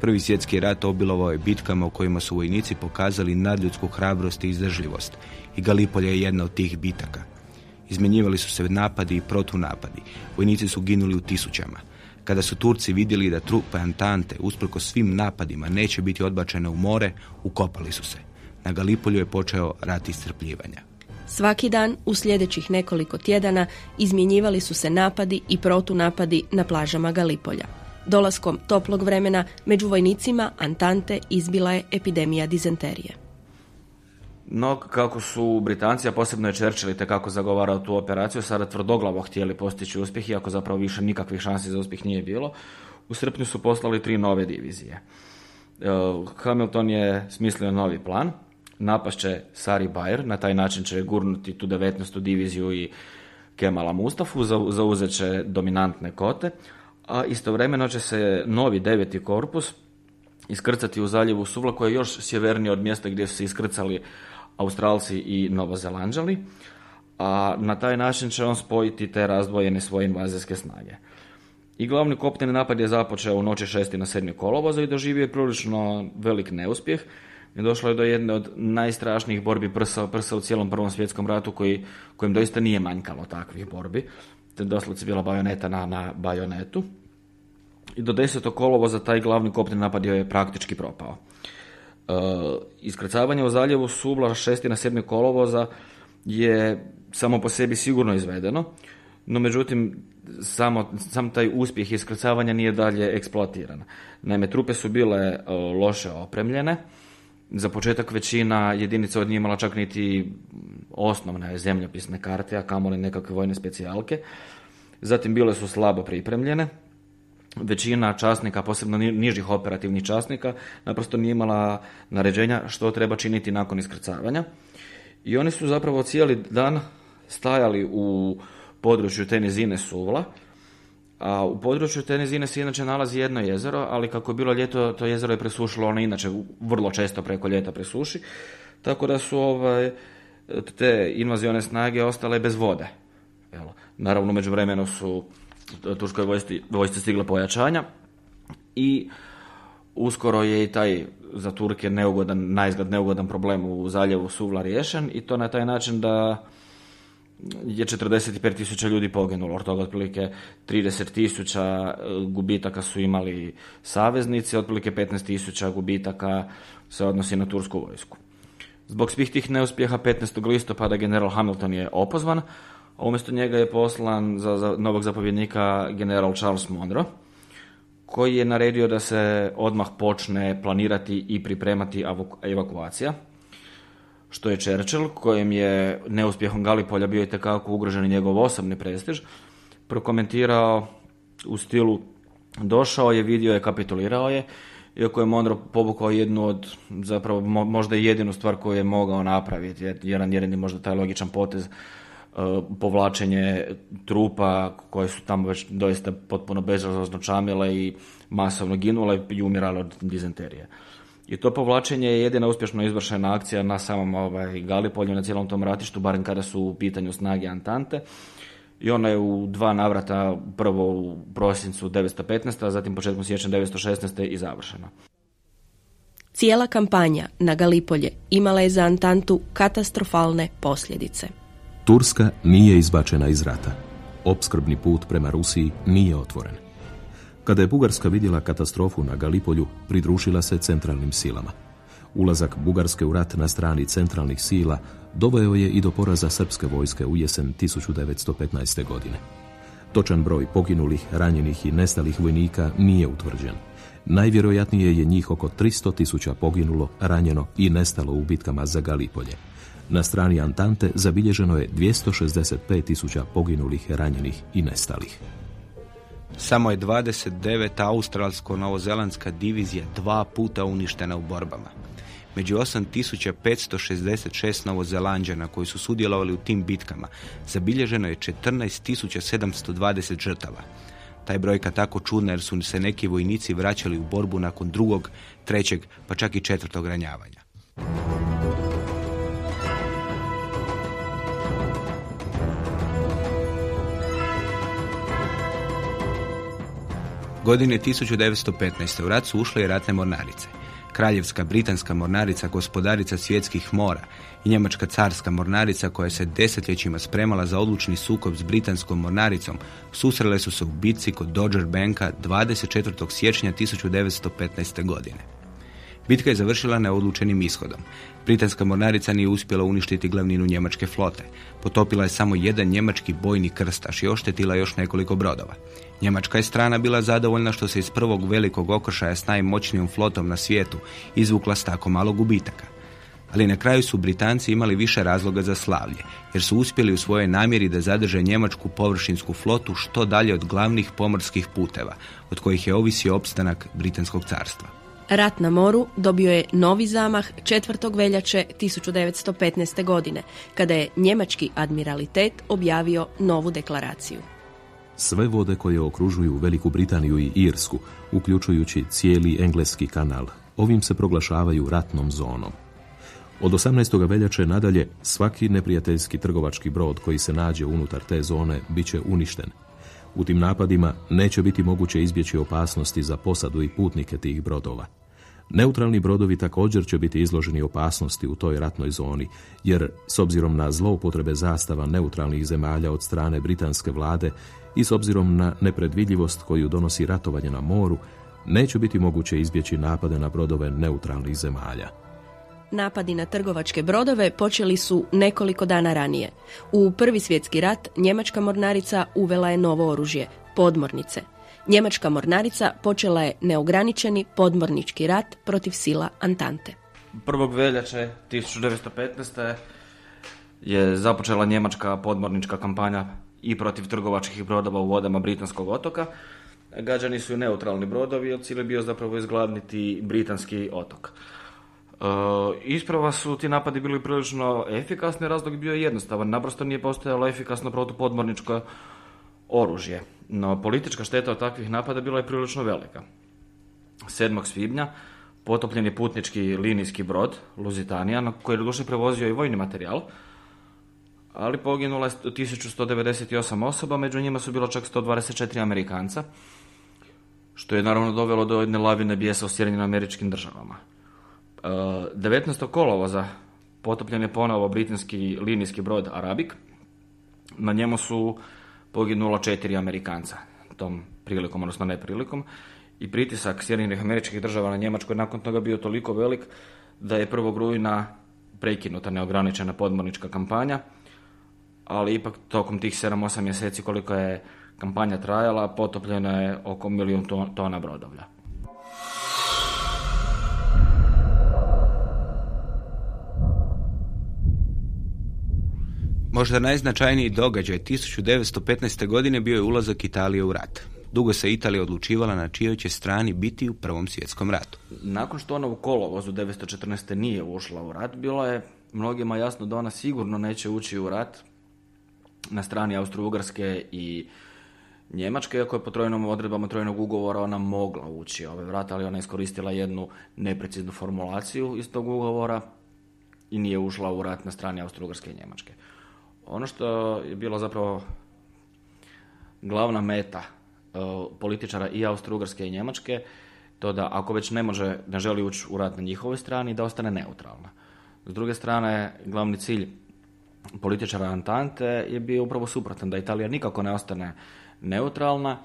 Prvi svjetski rat obilovao je bitkama u kojima su vojnici pokazali nadljudsku hrabrost i izdržljivost i Galipolje je jedna od tih bitaka. Izmenjivali su se napadi i protunapadi. Vojnici su ginuli u tisućama. Kada su Turci vidjeli da trupe Antante, usprko svim napadima, neće biti odbačene u more, ukopali su se. Na Galipolju je počeo rat iscrpljivanja. Svaki dan u sljedećih nekoliko tjedana izmjenjivali su se napadi i protunapadi na plažama Galipolja. Dolaskom toplog vremena među vojnicima Antante izbila je epidemija dizenterije. No, kako su Britanci, a posebno je Churchill kako zagovarao tu operaciju, sada tvrdoglavo htjeli postići uspjeh, iako zapravo više nikakvih šansi za uspjeh nije bilo, u srpnju su poslali tri nove divizije. E, Hamilton je smislio novi plan, napašće Sari Bayer, na taj način će gurnuti tu 19. diviziju i Kemala Mustafu, zauzet će dominantne kote, a istovremeno će se novi deveti korpus iskrcati u zaljevu Suvla koje je još sjevernije od mjesta gdje su se iskrcali Australci i Novozelanđali, a na taj način će on spojiti te razdvojene svoje invazijske snage. I glavni kopneni napad je započeo u noći 6. na 7. kolovoza i doživio je prilično velik neuspjeh, došlo je do jedne od najstrašnijih borbi prsa prsa u cijelom prvom svjetskom ratu koji, kojim doista nije manjkalo takvih borbi. Te doslovce bila bajoneta na, na bajonetu. I do 10. kolovoza taj glavni kopni napad je praktički propao. E, iskrcavanje u zaljevu Subla 6. na 7. kolovoza je samo po sebi sigurno izvedeno, no međutim samo, sam taj uspjeh iskrcavanja nije dalje eksploatiran. Naime, trupe su bile e, loše opremljene, za početak većina jedinica od nije imala čak niti osnovne zemljopisne karte, a kamoli nekakve vojne specijalke. zatim bile su slabo pripremljene, većina časnika, posebno nižih operativnih časnika, naprosto nije imala naređenja što treba činiti nakon iskrcavanja. I oni su zapravo cijeli dan stajali u području te nizine Suvla, a u području te nizine se inače nalazi jedno jezero, ali kako je bilo ljeto, to jezero je presušilo, ono inače vrlo često preko ljeta presuši, tako da su ovaj, te invazione snage ostale bez vode. Evo, naravno, među vremenu su turskoj vojsci, vojsci stigle pojačanja i uskoro je i taj za Turke neugodan, najzgled neugodan problem u zaljevu Suvla riješen i to na taj način da je 45 tisuća ljudi poginulo, od toga otprilike 30 tisuća e, gubitaka su imali saveznici, otprilike 15 tisuća gubitaka se odnosi na tursku vojsku. Zbog svih tih neuspjeha 15. listopada general Hamilton je opozvan, a umjesto njega je poslan za, za novog zapovjednika general Charles Monroe, koji je naredio da se odmah počne planirati i pripremati evakuacija što je Churchill, kojem je neuspjehom Galipolja bio i tekako ugrožen njegov osobni prestiž, prokomentirao u stilu došao je, vidio je, kapitulirao je, iako je Monroe povukao jednu od, zapravo možda jedinu stvar koju je mogao napraviti, jedan jedini možda taj logičan potez, e, povlačenje trupa koje su tamo već doista potpuno bezrazlozno čamile i masovno ginule i umirale od dizenterije. I to povlačenje je jedina uspješno izvršena akcija na samom ovaj, Galipolju, na cijelom tom ratištu, barem kada su u pitanju snage Antante. I ona je u dva navrata, prvo u prosincu 1915. a zatim početkom siječnja 1916. i završena. Cijela kampanja na Galipolje imala je za Antantu katastrofalne posljedice. Turska nije izbačena iz rata. Opskrbni put prema Rusiji nije otvoren. Kada je Bugarska vidjela katastrofu na Galipolju, pridružila se centralnim silama. Ulazak Bugarske u rat na strani centralnih sila doveo je i do poraza srpske vojske u jesen 1915. godine. Točan broj poginulih, ranjenih i nestalih vojnika nije utvrđen. Najvjerojatnije je njih oko 300 tisuća poginulo, ranjeno i nestalo u bitkama za Galipolje. Na strani Antante zabilježeno je 265 tisuća poginulih, ranjenih i nestalih. Samo je 29. australsko-novozelandska divizija dva puta uništena u borbama. Među 8566 novozelanđana koji su sudjelovali u tim bitkama zabilježeno je 14720 žrtava. Taj brojka tako čudna jer su se neki vojnici vraćali u borbu nakon drugog, trećeg pa čak i četvrtog ranjavanja. Godine 1915. u rat su ušle i ratne mornarice. Kraljevska britanska mornarica, gospodarica svjetskih mora i njemačka carska mornarica koja se desetljećima spremala za odlučni sukob s britanskom mornaricom susrele su se u bitci kod Dodger Banka 24. siječnja 1915. godine. Bitka je završila neodlučenim ishodom. Britanska mornarica nije uspjela uništiti glavninu njemačke flote. Potopila je samo jedan njemački bojni krstaš i oštetila još nekoliko brodova. Njemačka je strana bila zadovoljna što se iz prvog velikog okršaja s najmoćnijom flotom na svijetu izvukla s tako malo gubitaka. Ali na kraju su Britanci imali više razloga za slavlje, jer su uspjeli u svojoj namjeri da zadrže njemačku površinsku flotu što dalje od glavnih pomorskih puteva, od kojih je ovisio opstanak Britanskog carstva. Rat na moru dobio je novi zamah 4. veljače 1915. godine, kada je njemački admiralitet objavio novu deklaraciju. Sve vode koje okružuju Veliku Britaniju i Irsku, uključujući cijeli engleski kanal, ovim se proglašavaju ratnom zonom. Od 18. veljače nadalje svaki neprijateljski trgovački brod koji se nađe unutar te zone bit će uništen. U tim napadima neće biti moguće izbjeći opasnosti za posadu i putnike tih brodova. Neutralni brodovi također će biti izloženi opasnosti u toj ratnoj zoni, jer s obzirom na zloupotrebe zastava neutralnih zemalja od strane britanske vlade i s obzirom na nepredvidljivost koju donosi ratovanje na moru, neće biti moguće izbjeći napade na brodove neutralnih zemalja. Napadi na trgovačke brodove počeli su nekoliko dana ranije. U Prvi svjetski rat njemačka mornarica uvela je novo oružje, podmornice. Njemačka mornarica počela je neograničeni podmornički rat protiv sila Antante. 1. veljače 1915. je započela njemačka podmornička kampanja i protiv trgovačkih brodova u vodama Britanskog otoka. Gađani su i neutralni brodovi, jer cilj je bio zapravo izgladniti britanski otok. E, isprava su ti napadi bili prilično efikasni, razlog je bio jednostavan. Naprosto nije postojalo efikasno protupodmorničko oružje. No, politička šteta od takvih napada bila je prilično velika. 7. svibnja potopljen je putnički linijski brod Luzitanija, na koji je došli prevozio i vojni materijal, ali poginulo je 1198 osoba, među njima su bilo čak 124 Amerikanca, što je naravno dovelo do jedne lavine bijesa u Sjedinjenim američkim državama. 19. E, kolovoza potopljen je ponovo britanski linijski brod Arabik. Na njemu su poginula četiri Amerikanca tom prilikom, odnosno neprilikom. I pritisak Sjedinjenih američkih država na Njemačkoj nakon toga bio toliko velik da je 1. rujna prekinuta neograničena podmornička kampanja, ali ipak tokom tih 7-8 mjeseci koliko je kampanja trajala, potopljeno je oko milijun tona brodovlja. Možda najznačajniji događaj 1915. godine bio je ulazak Italije u rat. Dugo se Italija odlučivala na čijoj će strani biti u Prvom svjetskom ratu. Nakon što ona u kolovozu 1914. nije ušla u rat, bilo je mnogima jasno da ona sigurno neće ući u rat na strani Austro-Ugarske i Njemačke, iako je po trojnom odredbama trojnog ugovora ona mogla ući ove vrata, ali ona je iskoristila jednu nepreciznu formulaciju iz tog ugovora i nije ušla u rat na strani Austro-Ugarske i Njemačke. Ono što je bilo zapravo glavna meta e, političara i Austro-Ugarske i Njemačke, to da ako već ne može, ne želi ući u rat na njihovoj strani, da ostane neutralna. S druge strane, glavni cilj političara Antante je bio upravo suprotan, da Italija nikako ne ostane neutralna,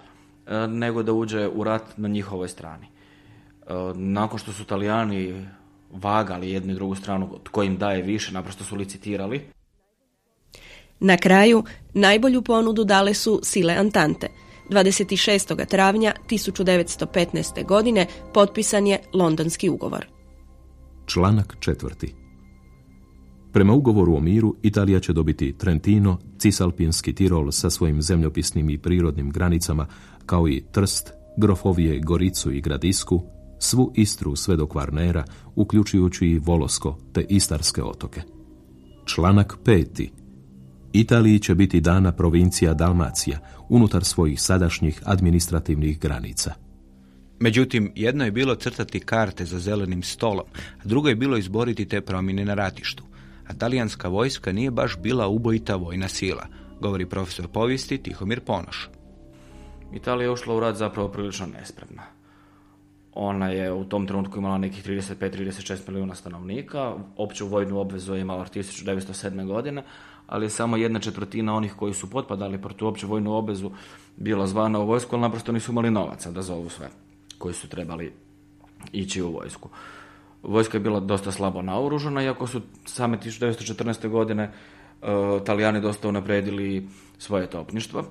e, nego da uđe u rat na njihovoj strani. E, nakon što su Italijani vagali jednu i drugu stranu tko im daje više, naprosto su licitirali. Na kraju, najbolju ponudu dale su sile Antante. 26. travnja 1915. godine potpisan je Londonski ugovor. Članak četvrti. Prema ugovoru o miru, Italija će dobiti Trentino, Cisalpinski Tirol sa svojim zemljopisnim i prirodnim granicama, kao i Trst, Grofovije, Goricu i Gradisku, svu Istru sve do Kvarnera, uključujući i Volosko te Istarske otoke. Članak peti. Italiji će biti dana provincija Dalmacija, unutar svojih sadašnjih administrativnih granica. Međutim, jedno je bilo crtati karte za zelenim stolom, a drugo je bilo izboriti te promjene na ratištu a talijanska vojska nije baš bila ubojita vojna sila, govori profesor povijesti Tihomir Ponoš. Italija je ušla u rat zapravo prilično nespremna. Ona je u tom trenutku imala nekih 35-36 milijuna stanovnika, opću vojnu obvezu je imala 1907. godine, ali je samo jedna četvrtina onih koji su potpadali pod tu opću vojnu obvezu bila zvana u vojsku, ali naprosto nisu imali novaca da zovu sve koji su trebali ići u vojsku. Vojska je bila dosta slabo naoružana, iako su same 1914. godine uh, Talijani dosta unapredili svoje topništvo.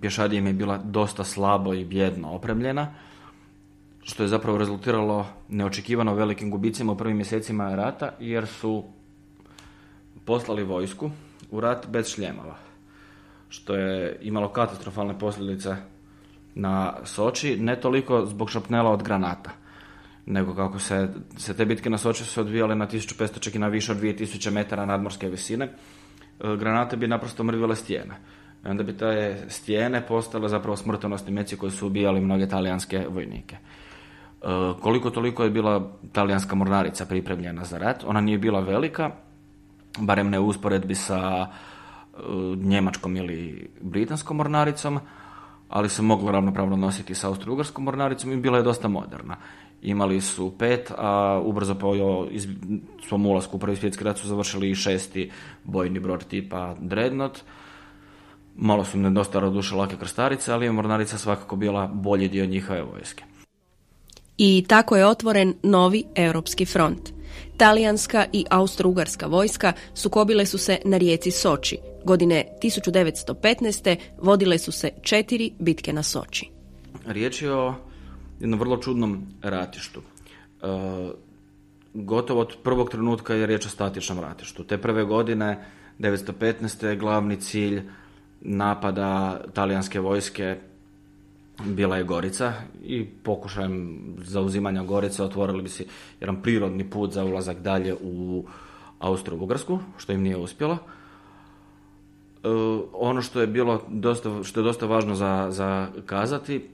Pješadija im je bila dosta slabo i bjedno opremljena, što je zapravo rezultiralo neočekivano velikim gubicima u prvim mjesecima rata, jer su poslali vojsku u rat bez šljemova, što je imalo katastrofalne posljedice na Soči, ne toliko zbog šapnela od granata – nego kako se, se te bitke na Soči su odvijale na 1500 čak i na više od 2000 metara nadmorske visine, e, granate bi naprosto mrvile stijene. I onda bi te stijene postale zapravo smrtonosni meci koji su ubijali mnoge talijanske vojnike. E, koliko toliko je bila talijanska mornarica pripremljena za rat, ona nije bila velika, barem ne u usporedbi sa e, njemačkom ili britanskom mornaricom, ali se moglo ravnopravno nositi sa austro-ugarskom mornaricom i bila je dosta moderna imali su pet, a ubrzo po iz svom ulasku u prvi svjetski rat su završili i šesti bojni brod tipa Dreadnought. Malo su nedostara duše lake krstarice, ali je mornarica svakako bila bolji dio njihove vojske. I tako je otvoren novi europski front. Talijanska i austro-ugarska vojska sukobile su se na rijeci Soči. Godine 1915. vodile su se četiri bitke na Soči. Riječ je o jednom vrlo čudnom ratištu. E, gotovo od prvog trenutka je riječ o statičnom ratištu. Te prve godine, 1915. je glavni cilj napada talijanske vojske bila je Gorica i pokušajem zauzimanja Gorice otvorili bi se jedan prirodni put za ulazak dalje u Austro-Ugarsku, što im nije uspjelo. E, ono što je bilo dosta, što je dosta važno za, za kazati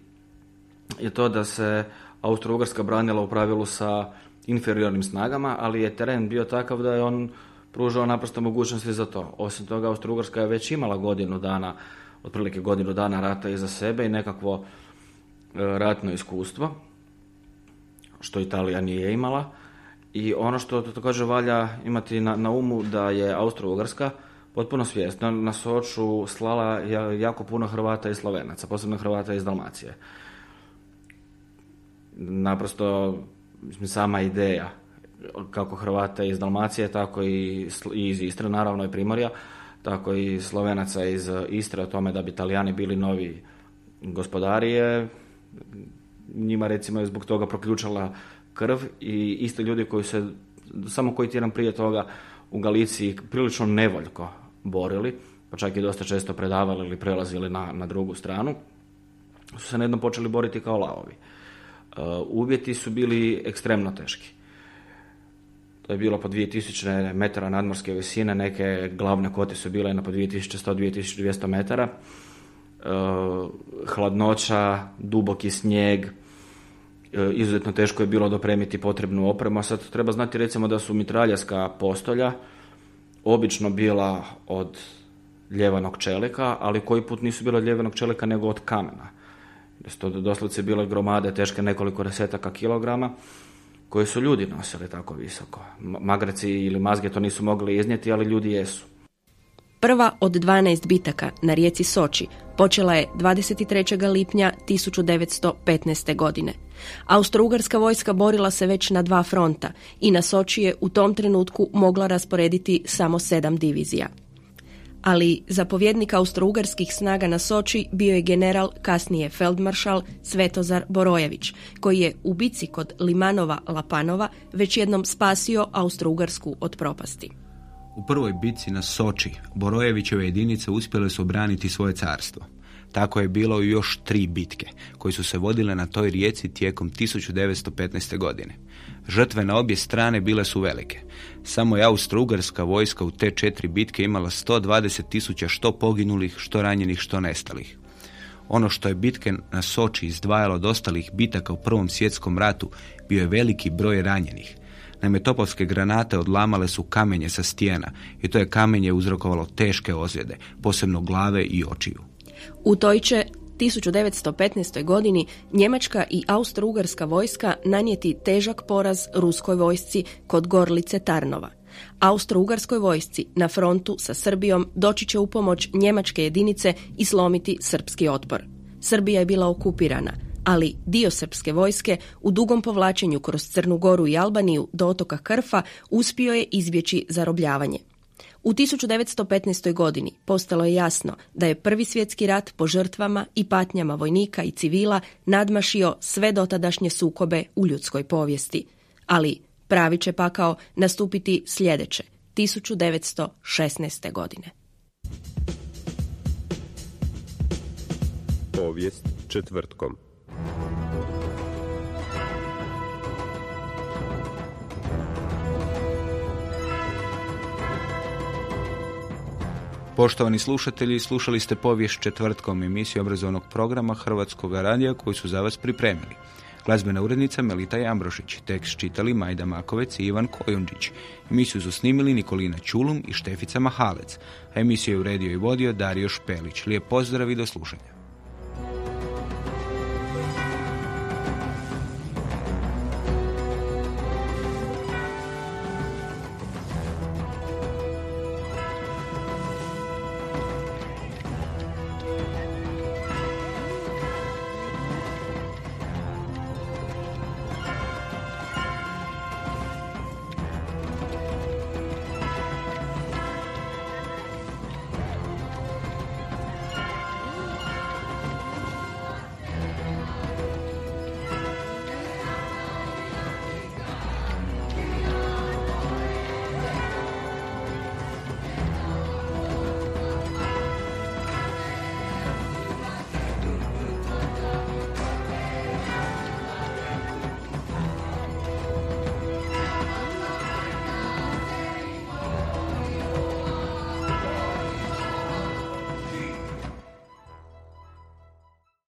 je to da se Austro-Ugarska branila u pravilu sa inferiornim snagama, ali je teren bio takav da je on pružao naprosto mogućnosti za to. Osim toga, Austro-Ugarska je već imala godinu dana, otprilike godinu dana rata iza sebe i nekakvo e, ratno iskustvo, što Italija nije imala. I ono što također valja imati na, na umu da je Austro-Ugarska potpuno svjesno na Soču slala jako puno Hrvata i Slovenaca, posebno Hrvata iz Dalmacije. Naprosto sama ideja kako Hrvata iz Dalmacije, tako i iz Istre, naravno i Primorja, tako i Slovenaca iz Istre o tome da bi Italijani bili novi gospodari je njima recimo je zbog toga proključala krv i isto ljudi koji se samo koji tjedan prije toga u Galiciji prilično nevoljko borili, pa čak i dosta često predavali ili prelazili na, na drugu stranu, su se nejedno počeli boriti kao lavovi. Uh, uvjeti su bili ekstremno teški. To je bilo po 2000 metara nadmorske visine, neke glavne kote su bile na po 2100-2200 metara. Uh, hladnoća, duboki snijeg, uh, izuzetno teško je bilo dopremiti potrebnu opremu, a sad treba znati recimo da su mitraljarska postolja obično bila od ljevanog čelika, ali koji put nisu bila od ljevanog čelika nego od kamena. To doslovce bile gromade teške nekoliko desetaka kilograma koje su ljudi nosili tako visoko. Magraci ili mazge to nisu mogli iznijeti, ali ljudi jesu. Prva od 12 bitaka na rijeci Soči počela je 23. lipnja 1915. godine. Austro-Ugarska vojska borila se već na dva fronta i na Soči je u tom trenutku mogla rasporediti samo sedam divizija. Ali zapovjednik austrougarskih snaga na Soči bio je general, kasnije feldmaršal Svetozar Borojević, koji je u bici kod Limanova Lapanova već jednom spasio Austrougarsku od propasti. U prvoj bitci na Soči Borojevićeve jedinice uspjele su obraniti svoje carstvo. Tako je bilo još tri bitke koje su se vodile na toj rijeci tijekom 1915. godine. Žrtve na obje strane bile su velike. Samo je austro-ugarska vojska u te četiri bitke imala 120 tisuća što poginulih, što ranjenih, što nestalih. Ono što je bitke na Soči izdvajalo od ostalih bitaka u Prvom svjetskom ratu bio je veliki broj ranjenih. Naime, topovske granate odlamale su kamenje sa stijena i to je kamenje uzrokovalo teške ozljede, posebno glave i očiju. U toj će 1915. godini Njemačka i Austro-Ugarska vojska nanijeti težak poraz ruskoj vojsci kod Gorlice Tarnova. Austro-Ugarskoj vojsci na frontu sa Srbijom doći će u pomoć njemačke jedinice i slomiti srpski otpor. Srbija je bila okupirana, ali dio srpske vojske u dugom povlačenju kroz Crnu Goru i Albaniju do otoka Krfa uspio je izbjeći zarobljavanje. U 1915. godini postalo je jasno da je prvi svjetski rat po žrtvama i patnjama vojnika i civila nadmašio sve dotadašnje sukobe u ljudskoj povijesti. Ali pravi će pakao nastupiti sljedeće, 1916. godine. Povijest četvrtkom. Poštovani slušatelji, slušali ste povijest četvrtkom emisiju obrazovnog programa Hrvatskog radija koji su za vas pripremili. Glazbena urednica Melita Jambrošić, tekst čitali Majda Makovec i Ivan Kojundžić. Emisiju su snimili Nikolina Čulum i Štefica Mahalec, a emisiju je uredio i vodio Dario Špelić. Lijep pozdrav i do slušanja.